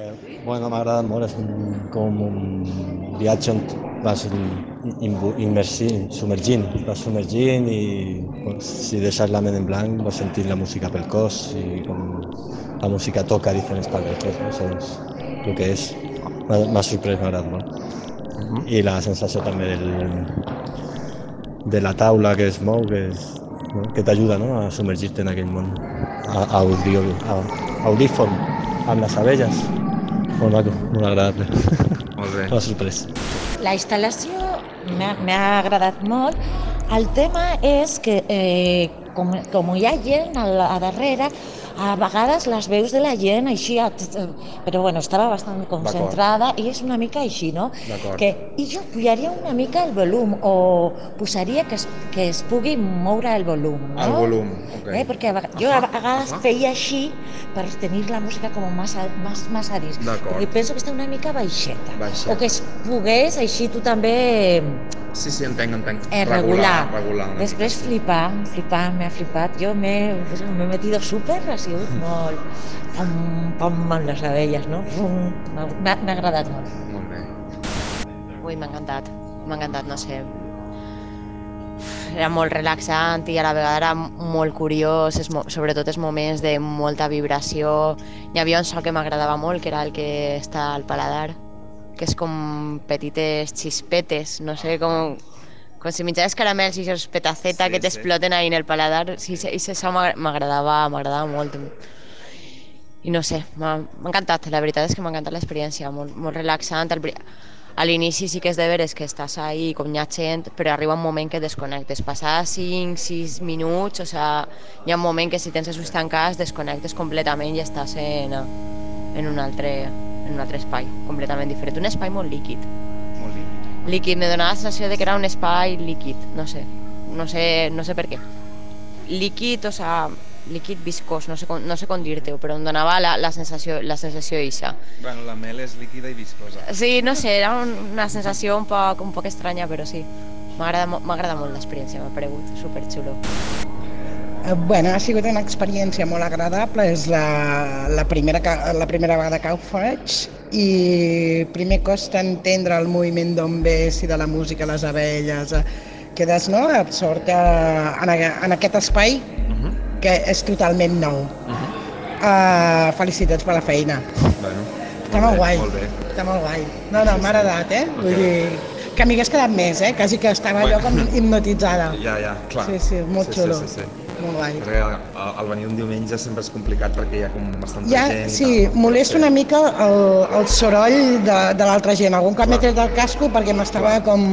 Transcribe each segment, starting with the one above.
Eh, bueno, m'agrada molt, és un, com un viatge on vas immersint, submergint, vas submergint i pues, si deixes la ment en blanc vas sentint la música pel cos i com la música toca diferents parts del cos, no? això és el que és. M'ha sorprès, m'ha agradat molt. Uh -huh. I la sensació també del, de la taula que es mou, que, és, no? que t'ajuda no? a submergir-te en aquell món audio, audífon amb les abelles. Molt maco, molt agradable. Molt bé. M'ha sorprès. La instal·lació m'ha agradat molt. El tema és que eh, com, com hi ha gent a, a darrere, a vegades les veus de la gent així, però bueno, estava bastant concentrada i és una mica així, no? Que, I jo pujaria una mica el volum o posaria que es, que es pugui moure el volum, no? El volum, ok. Eh? Perquè a, jo a vegades feia així per tenir la música com massa, massa, massa disc. Perquè penso que està una mica baixeta. baixeta. O que es pogués així tu també Sí, sí, entenc, entenc. Eh, regular. Regular, regular Després flipar, flipar, m'ha flipat. Jo m'he metido súper, ha sigut molt... Pam, pam, amb les abelles, no? M'ha agradat molt. Molt bé. Ui, m'ha encantat. M'ha encantat, no sé. Era molt relaxant i a la vegada era molt curiós, es, sobretot els moments de molta vibració. Hi havia un so que m'agradava molt, que era el que està al paladar que és com petites xispetes, no sé, com, com si menjaves caramels i esos petaceta sí, que t'exploten sí. ahí en el paladar. Sí, sí, això m'agradava, m'agradava molt. I no sé, m'ha encantat, la veritat és que m'ha encantat l'experiència, molt, molt relaxant. A l'inici sí que és de veres que estàs ahí com hi ha gent, però arriba un moment que desconnectes. Passar 5-6 minuts, o sea, hi ha un moment que si tens els ulls tancats desconnectes completament i estàs en, en un altre, en un altre espai completament diferent, un espai molt líquid. Molt líquid. Líquid, me donava la sensació de que era un espai líquid, no sé, no sé, no sé per què. Líquid, o sea, líquid viscós, no sé com, no sé com dir-te-ho, però em donava la, la sensació la sensació ixa. Bueno, la mel és líquida i viscosa. Sí, no sé, era un, una sensació un poc, un poc estranya, però sí. M'agrada molt l'experiència, m'ha paregut superxulo. Eh, bueno, ha sigut una experiència molt agradable, és la, la, primera, la primera vegada que ho faig i primer costa entendre el moviment d'on ves i de la música, les abelles, eh, quedes no, absort en, en aquest espai. Que és totalment nou. Uh -huh. uh, felicitats per la feina. Bueno, Està molt, bé, guai. Molt bé. Està molt guai. No, no, m'ha agradat, eh? Okay. Vull dir, que m'hagués quedat més, eh? Quasi que estava bueno. allò com hipnotitzada. Ja, ja, clar. Sí, sí, molt sí, xulo. Sí, sí, sí. Molt guai. Perquè al venir un diumenge sempre és complicat perquè hi ha com bastanta ja, gent. Sí, tal, molesta una mica el, el soroll de, de l'altra gent. Algun cop m'he tret del casco perquè m'estava com...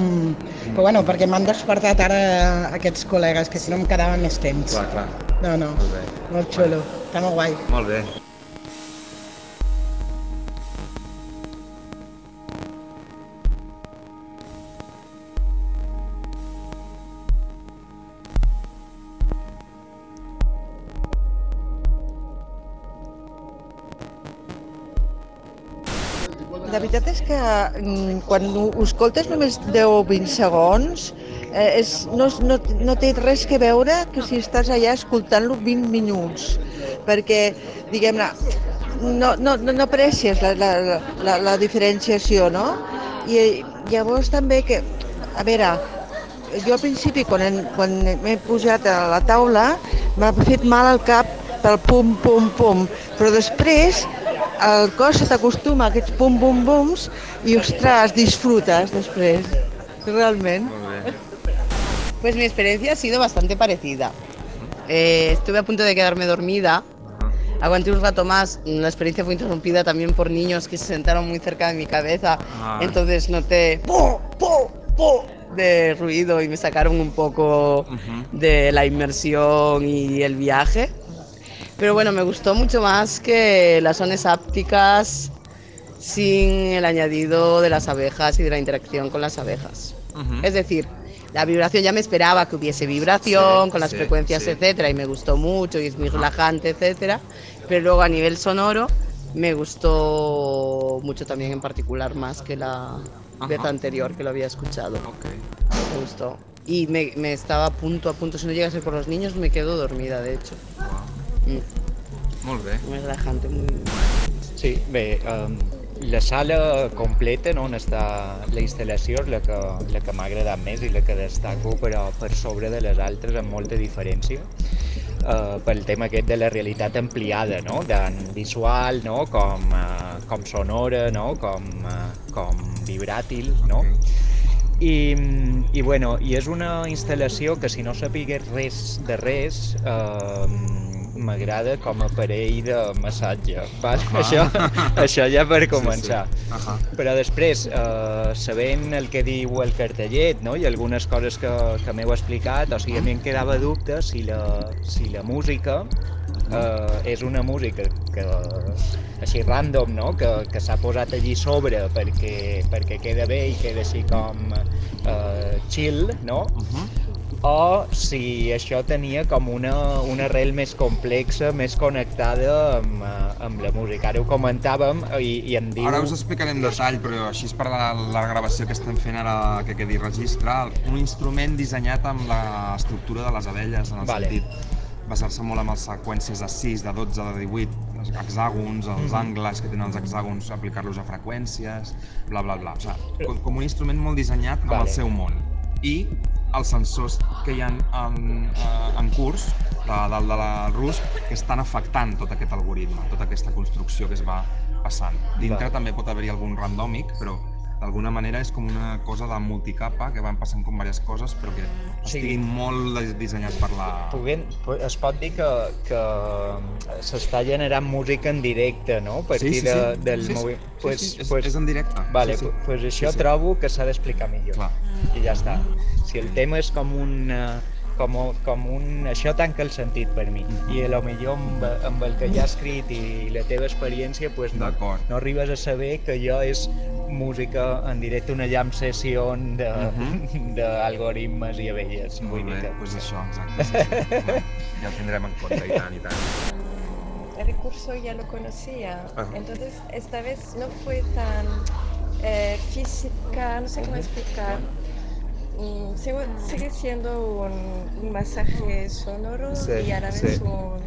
Però bueno, perquè m'han despertat ara aquests col·legues, que si no em quedava més temps. Clar, clar. No, no, Molt bé. molt xulo. Està molt guai. Molt bé. La veritat és que mm, quan ho escoltes només 10 o 20 segons eh, és, no, no, no té res que veure que si estàs allà escoltant-lo 20 minuts, perquè, diguem-ne, no, no, no, no aprecies la, la, la, la diferenciació, no? I llavors també que, a veure, jo al principi quan, quan m'he pujat a la taula m'ha fet mal al cap pel pum, pum, pum, però després el cos se t'acostuma a aquests pum pum pums i ostres, disfrutes després, realment. Pues mi experiencia ha sido bastante parecida. Eh, estuve a punto de quedarme dormida. Aguanté un rato más. La experiencia fue interrumpida también por niños que se sentaron muy cerca de mi cabeza. Ah. Entonces noté ¡po, po, po! de ruido y me sacaron un poco de la inmersión y el viaje. Pero bueno, me gustó mucho más que las zonas ápticas sin el añadido de las abejas y de la interacción con las abejas. Es decir, la vibración ya me esperaba que hubiese vibración Sí, con las sí, frecuencias, sí. etcétera, y me gustó mucho y es muy relajante, etcétera. Pero luego a nivel sonoro me gustó mucho también en particular más que la vez Ajá. anterior que lo había escuchado. Ok. Me gustó. Y me, me estaba a punto, a punto, si no llega a ser por los niños, me quedo dormida, de hecho. Wow. Mm, bé. muy relajante, muy... Sí, Sí, bé, um, la sala completa no, on està la instal·lació és la que, la que m'ha agradat més i la que destaco però per sobre de les altres amb molta diferència uh, pel tema aquest de la realitat ampliada, no? tant visual no? com, uh, com sonora, no? com, uh, com vibràtil. No? I, i, bueno, i és una instal·lació que si no sapigués res de res eh, m'agrada com a aparell de massatge. Val? Ah. Això, això ja per començar. Sí, sí. Ahà. Però després, eh, sabent el que diu el cartellet no? i algunes coses que, que m'heu explicat, o sigui, a mi em quedava dubte si la, si la música eh, és una música que així random, no? que, que s'ha posat allí sobre perquè, perquè queda bé i queda així com eh, chill, no? Uh -huh. O si això tenia com una, una arrel més complexa, més connectada amb, eh, amb la música. Ara ho comentàvem i, i em diu... Ara us explicaré en detall, però així és per la, la gravació que estem fent ara que quedi registre, un instrument dissenyat amb l'estructura de les abelles, en el Vale. sentit basar-se molt en les seqüències de 6, de 12, de 18, els hexàgons, els Mhm. angles que tenen els hexàgons, aplicar-los a freqüències, bla, bla, bla. O sigui, com, com un instrument molt dissenyat amb Vale. el seu món. I els sensors que hi ha en, eh, en curs, de dalt de la RUS, que estan afectant tot aquest algoritme, tota aquesta construcció que es va passant. Dintre també pot haver-hi algun randòmic, però d'alguna manera és com una cosa de multicapa, que van passant com diverses coses, però que Sí. estiguin molt dis- dissenyats per la... Puguem, pu- es pot dir que, que s'està generant música en directe, no? A partir Sí, sí, sí. De, del Sí, sí. moviment. Sí, Pues, sí, és- pues, és en directe. Vale, Sí, sí. pues això Sí, sí. trobo que s'ha d'explicar millor. Clar. I ja està. Si el tema és com un... eh, Com, com un... Això tanca el sentit per mi. I a lo millor amb, amb el que ja has escrit i la teva experiència pues no, no arribes a saber que allò és música en directe, una jam session de- Mhm. d'algoritmes i abelles. Vull Molt dir bé, doncs això, exacte. Sí, sí. Bueno, ja ho tindrem en compte, i tant, i tant. El recurso ya lo conocía, entonces esta vez no fue tan eh, física, no sé cómo explicar. Mm, sigo- sigue siendo un, un masaje sonoro Sí, y a la vez sí. un,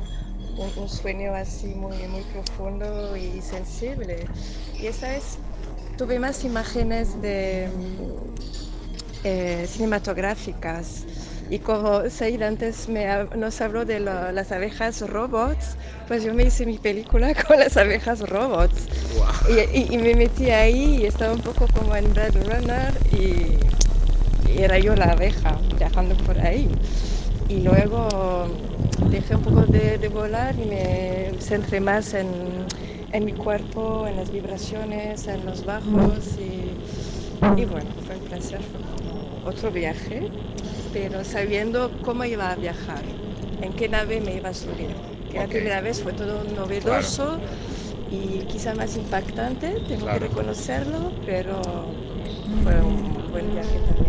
un- un sueño así muy, muy profundo y sensible. Y esta vez tuve más imágenes de eh, cinematográficas. Y como Said antes me, nos habló de lo- las abejas robots, pues yo me hice mi película con las abejas robots. Y, y- y me metí ahí y estaba un poco como en Blade Runner y, y era yo la abeja viajando por ahí. Y luego dejé un poco de, de volar y me centré más en, en mi cuerpo, en las vibraciones, en los bajos y, y bueno, fue un placer, fue como otro viaje, pero sabiendo cómo iba a viajar, en qué nave me iba a subir. Que Ok. la primera vez fue todo novedoso y quizá más impactante, tengo Claro. que reconocerlo, pero fue un buen viaje también.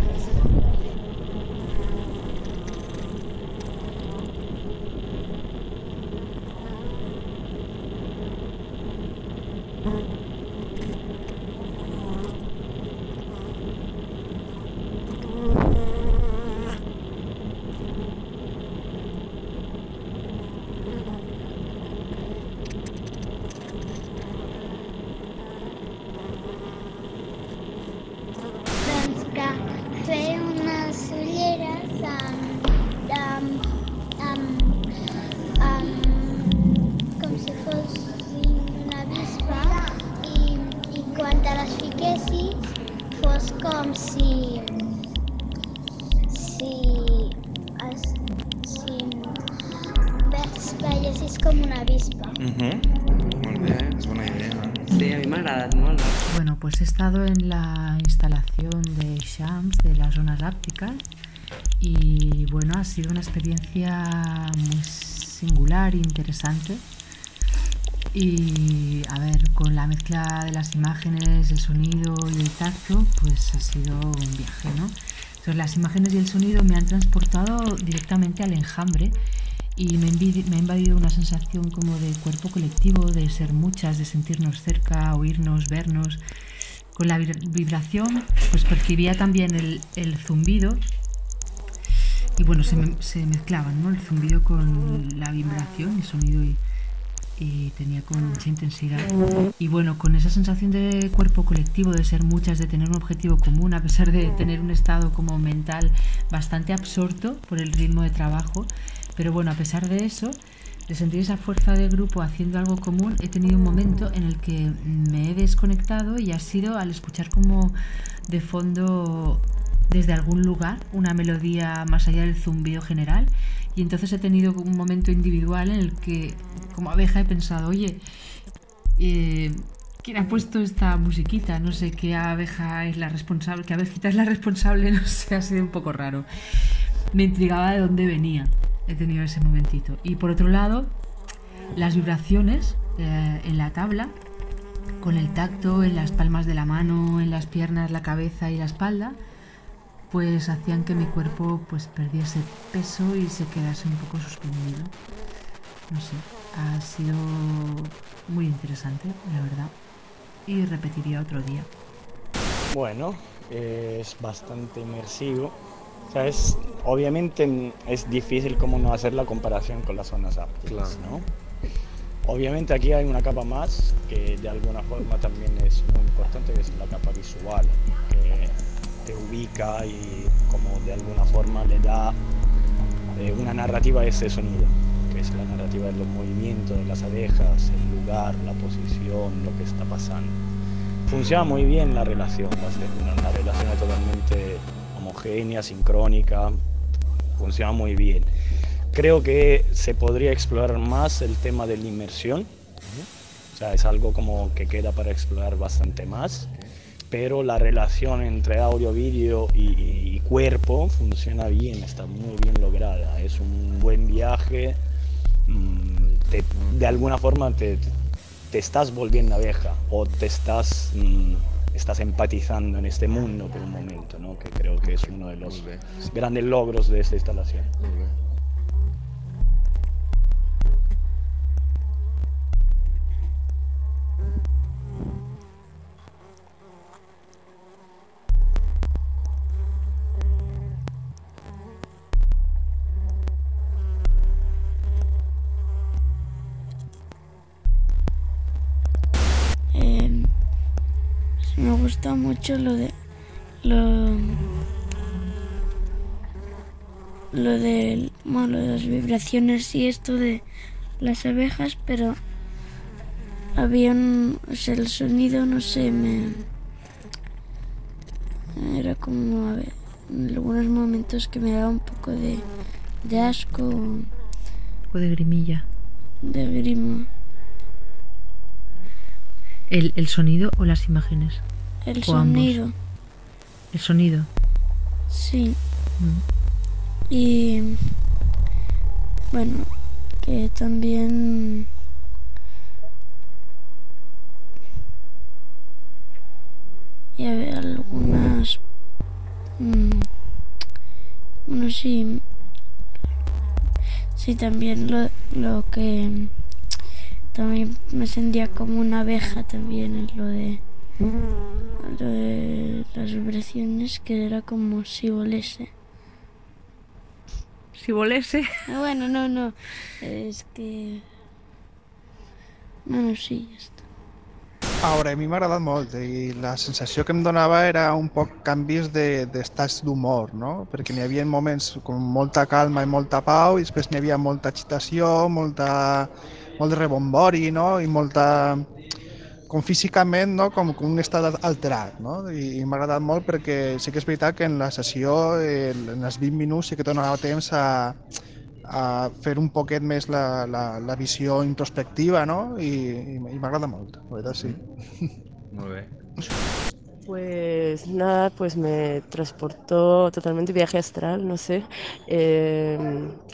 Sí, a mi m'ha agradat molt. Bueno, pues he estado en la instalación de Shams de las zonas ápticas y bueno, ha sido una experiencia muy singular e interesante. Y a ver, con la mezcla de las imágenes, el sonido y el tacto, pues ha sido un viaje, ¿no? Entonces las imágenes y el sonido me han transportado directamente al enjambre y me, me ha invadido una sensación como de cuerpo colectivo, de ser muchas, de sentirnos cerca, oírnos, vernos. Con la vibra- vibración, pues percibía también el, el zumbido y bueno, se, me- se mezclaban, ¿no? El zumbido con la vibración, el sonido y, y tenía como mucha intensidad. Y bueno, con esa sensación de cuerpo colectivo, de ser muchas, de tener un objetivo común, a pesar de tener un estado como mental bastante absorto por el ritmo de trabajo, pero bueno, a pesar de eso, de sentir esa fuerza de grupo haciendo algo común, he tenido un momento en el que me he desconectado y ha sido al escuchar como de fondo desde algún lugar una melodía más allá del zumbido general y entonces he tenido un momento individual en el que como abeja he pensado, oye, eh, ¿quién ha puesto esta musiquita? No sé qué abeja es la responsable, qué abejita es la responsable, no sé, ha sido un poco raro. Me intrigaba de dónde venía, he tenido ese momentito. Y por otro lado, las vibraciones eh, en la tabla, con el tacto en las palmas de la mano, en las piernas, la cabeza y la espalda, pues hacían que mi cuerpo pues perdiese peso y se quedase un poco suspendido. No sé, ha sido muy interesante, la verdad. Y repetiría otro día. Bueno, es bastante inmersivo. O sea, es, obviamente es difícil como no hacer la comparación con las zonas ápticas, ¿no? Obviamente aquí hay una capa más que de alguna forma también es muy importante, que es la capa visual, que te ubica y como de alguna forma le da eh, una narrativa a ese sonido, que es la narrativa de los movimientos de las abejas, el lugar, la posición, lo que está pasando. Funciona muy bien la relación, una, una relación totalmente homogénea, sincrónica, funciona muy bien. Creo que se podría explorar más el tema de la inmersión, o sea, es algo como que queda para explorar bastante más pero la relación entre audio, vídeo y, cuerpo funciona bien, está muy bien lograda. Es un buen viaje, mm, de alguna forma te, te, estás volviendo abeja o te estás, mm, estás empatizando en este mundo por un momento, ¿no? que creo que es uno de los grandes logros de esta instalación. Mucho lo de lo, lo de bueno, de las vibraciones y esto de las abejas, pero había un, o sea, el sonido no sé, me era como a ver, en algunos momentos que me daba un poco de, de asco o de grimilla. De grima. ¿El, ¿El sonido o las imágenes? El sonido. El sonido. Sí. Mm. Y bueno, que también y había algunas mm, bueno sí sí también lo, lo que también me sentía como una abeja también en lo de de las vibraciones que era como si volese. Si volese. Ah, bueno, no, no. Es que. Bueno, sí, ja està. A veure, a mi m'ha agradat molt i la sensació que em donava era un poc canvis d'estats de, d'humor, no? Perquè n'hi havia moments com molta calma i molta pau i després n'hi havia molta agitació, molta, molt de rebombori, no? I molta, com físicament, no? com, com un estat alterat. No? I, i m'ha agradat molt perquè sí que és veritat que en la sessió, eh, en els 20 minuts, sí que donava temps a, a fer un poquet més la, la, la visió introspectiva no? i, i, i m'agrada molt, la veritat sí. Muy bien. Pues nada, pues me transportó totalmente viaje astral, no sé. Eh,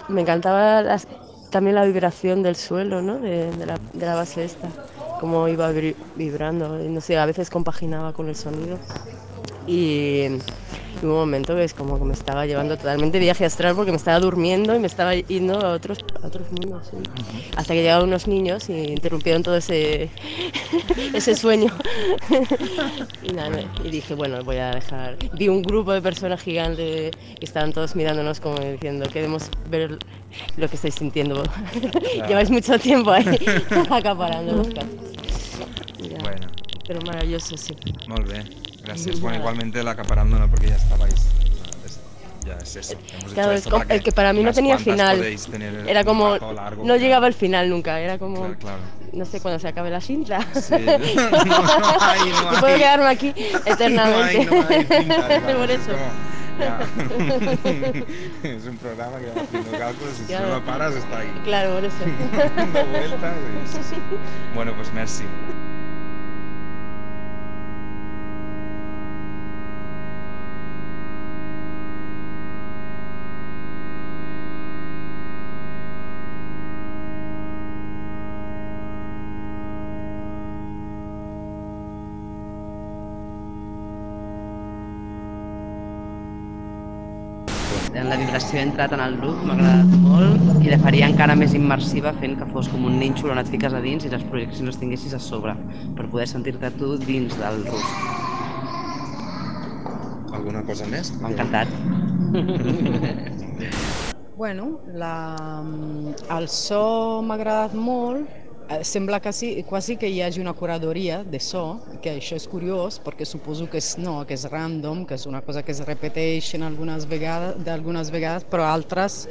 me encantaba las, también la vibración del suelo, ¿no? De, de, la, de la base esta cómo iba vibrando, no sé, a veces compaginaba con el sonido. Y, Y un momento que es como que me estaba llevando totalmente viaje astral porque me estaba durmiendo y me estaba yendo a otros, a otros mundos. sí. Hasta que llegaron unos niños y interrumpieron todo ese, ese sueño. y, nada, me- y dije, bueno, voy a dejar. Vi un grupo de personas gigantes y estaban todos mirándonos como diciendo, queremos ver lo que estáis sintiendo. Lleváis mucho tiempo ahí acaparando los cascos. Ya. Bueno. Pero maravilloso, sí. Molt bé, gracias. Bueno, igualmente la acaparando no porque ya estabais. es- Ya es eso. Hemos Claro, hecho es esto para el que para mí no tenía final. Era como. No llegaba al final nunca, era como. Claro, claro. No sé cuándo se acabe la cinta. Sí. No, no hay, no puedo quedarme aquí eternamente. No hay, cinta, claro, Por es eso. ya. es un programa que va haciendo cálculos y Claro. si no lo paras está ahí. Claro, por eso. Dando vueltas. y. Bueno, pues merci. La vibració ha entrat en el look, m'ha agradat molt i la faria encara més immersiva fent que fos com un nínxol on et fiques a dins i les projeccions les tinguessis a sobre per poder sentir-te tu dins del rus. Alguna cosa més? M'ha encantat. Bueno, la, el so m'ha agradat molt. Eh, Sembla quasi, quasi que hi hagi una curadoria de so, que això és curiós, perquè suposo que és, no, que és random, que és una cosa que es repeteix en algunes vegades, d'algunes vegades, però altres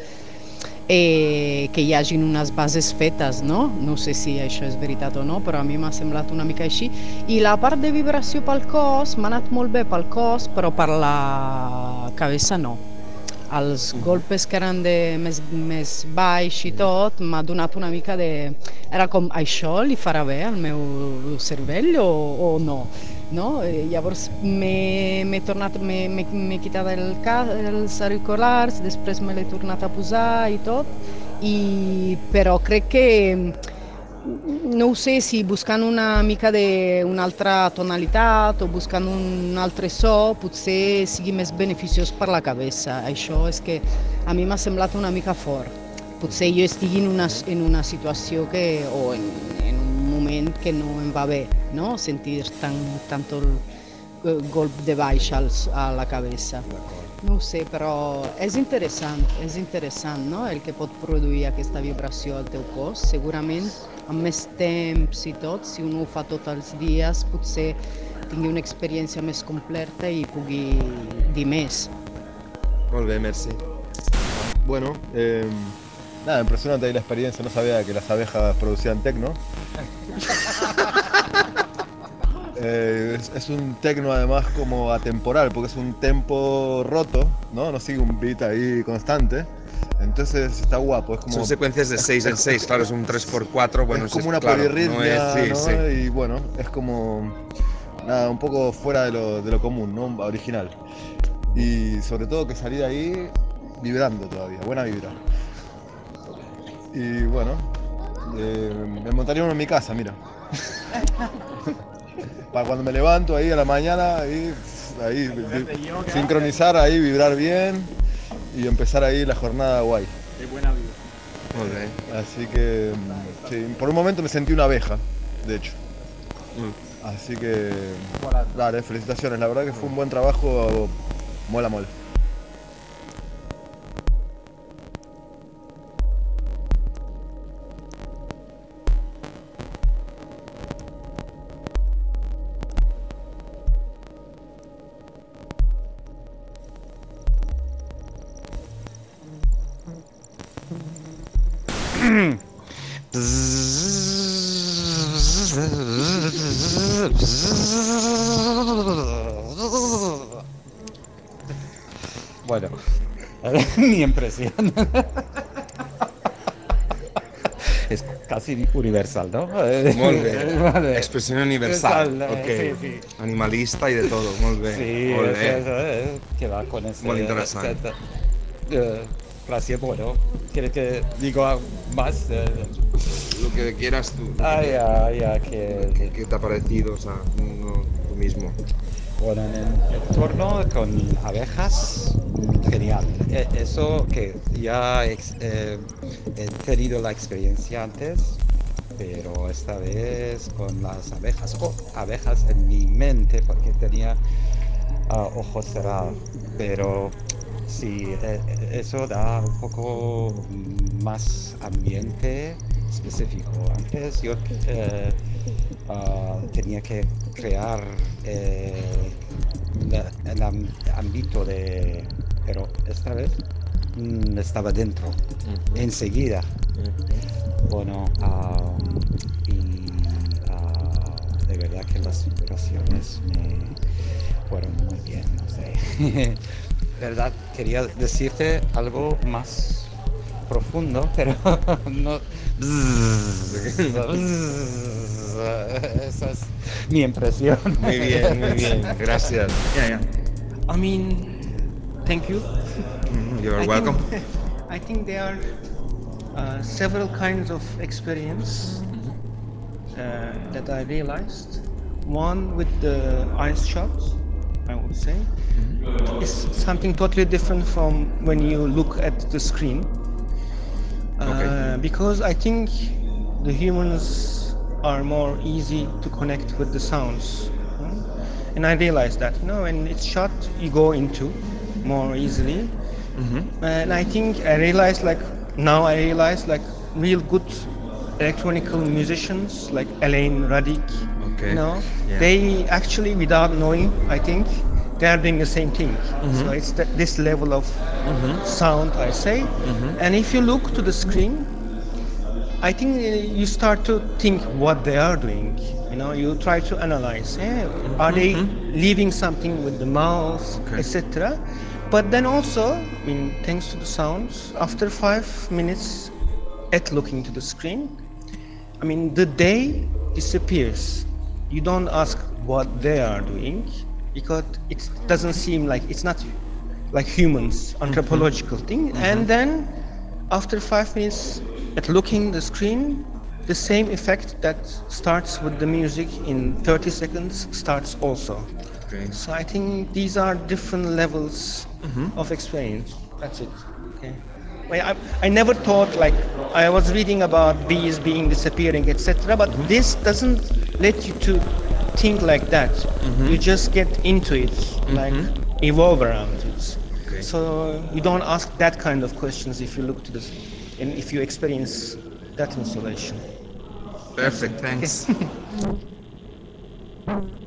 eh, que hi hagin unes bases fetes, no? No sé si això és veritat o no, però a mi m'ha semblat una mica així. I la part de vibració pel cos m'ha anat molt bé pel cos, però per la cabeza no. Els golpes que eren de més, més baix i tot m'ha donat una mica de... Era com, això li farà bé al meu cervell o, o no? no? Eh, Llavors m'he tornat, m'he quitat el els auriculars, després me l'he tornat a posar i tot, i, però crec que no ho sé si buscant una mica d'una tonalitat o buscant un altre so potser sigui més beneficiós per la cabeza. Això és que a mi m'ha semblat una mica fort. Potser jo estigui en una, en una situació que, o en, en un moment que no em va bé, no? sentir tan, tanto el eh, golp de baix als, a la cabeza. No sé, però és interessant, és interessant no? el que pot produir aquesta vibració al teu cos. Segurament amb més temps i tot, si un ho fa tots els dies, potser tingui una experiència més completa i pugui dir més. Molt bé, merci. Bueno, eh, nada, impresionante ahí la experiencia. No sabía que las abejas producían tecno. Eh, es, es un tecno además como atemporal, porque es un tempo roto, ¿no? No sigue un beat ahí constante. Entonces está guapo. Es como, Son secuencias de 6 en 6, claro, es un 3x4, bueno, es como una claro, polirritmia, no es, sí, ¿no? sí. Y bueno, es como nada, un poco fuera de lo, de lo común, ¿no? Original. Y sobre todo que salí de ahí vibrando todavía, buena vibra. Y bueno, eh, me montaría uno en mi casa, mira. Para cuando me levanto ahí a la mañana, ahí, ahí sincronizar ahí, vibrar bien y empezar ahí la jornada guay. Qué buena vida. Bien. Así que mm, sí, por un momento me sentí una abeja, de hecho. Así que dale, felicitaciones, la verdad que fue un buen trabajo, mola mola. Impresión. es casi universal, ¿no? Molt bé. Vale. Expressió universal. Universal, Ok. sí, sí. Animalista i de todo. Molt bé. Sí, Molt bé. eh, que va con ese. Muy interesante. ese- eh, gracias, bueno. ¿Quieres que diga más? Eh, Lo que quieras tú. Ah, ya, ya, que... ¿Qué, qué te ha parecido? O sea, no- tú mismo. Bueno, en el entorno con abejas, genial. E- Eso que ya eh, he tenido la experiencia antes, pero esta vez con las abejas, o abejas en mi mente, porque tenía ah, ojos cerrados. Pero sí, eh, eh, eso da un poco más ambiente específico. Antes yo eh, ah, tenía que crear eh, la- el ámbito de... Pero esta vez mm, estaba dentro, enseguida. Bueno, ah, y ah, de verdad que las vibraciones me fueron muy bien, no sé. verdad, quería decirte algo más profundo, pero no... Esa es mi impresión. Muy bien, muy bien. Gracias. Yeah, yeah. I mean, thank you. You're I welcome. Think, I think there are uh, several kinds of experience uh, that I realized. One with the ice shots, I would say, is something totally different from when you look at the screen. Because I think the humans are more easy to connect with the sounds. hmm? And I realized that, you know, when it's shot, you go into more easily. And I think I realized, like, now I realize, like, real good electronical musicians, like Elaine Radic, Okay. you know, Yeah. they actually, without knowing, I think, they are doing the same thing. Mhm. So it's th- this level of Mhm. sound, I say. Mhm. And if you look to the screen, I think uh, you start to think what they are doing. You know, you try to analyze. eh, Are they leaving something with the mouth, etc. But then also, I mean, thanks to the sounds, after five minutes at looking to the screen, I mean, the day disappears. You don't ask what they are doing because it doesn't seem like it's not like humans, anthropological thing. And then after five minutes at looking the screen, the same effect that starts with the music in 30 seconds starts also. Okay. So I think these are different levels Mhm. of experience. That's it. Okay. Well, I, I never thought like I was reading about bees being disappearing, etc. But mm-hmm. this doesn't let you to think like that. Mm-hmm. You just get into it, mm-hmm. like evolve around it. okay. So you don't ask that kind of questions if you look to this, and if you experience that installation. Perfect, thanks.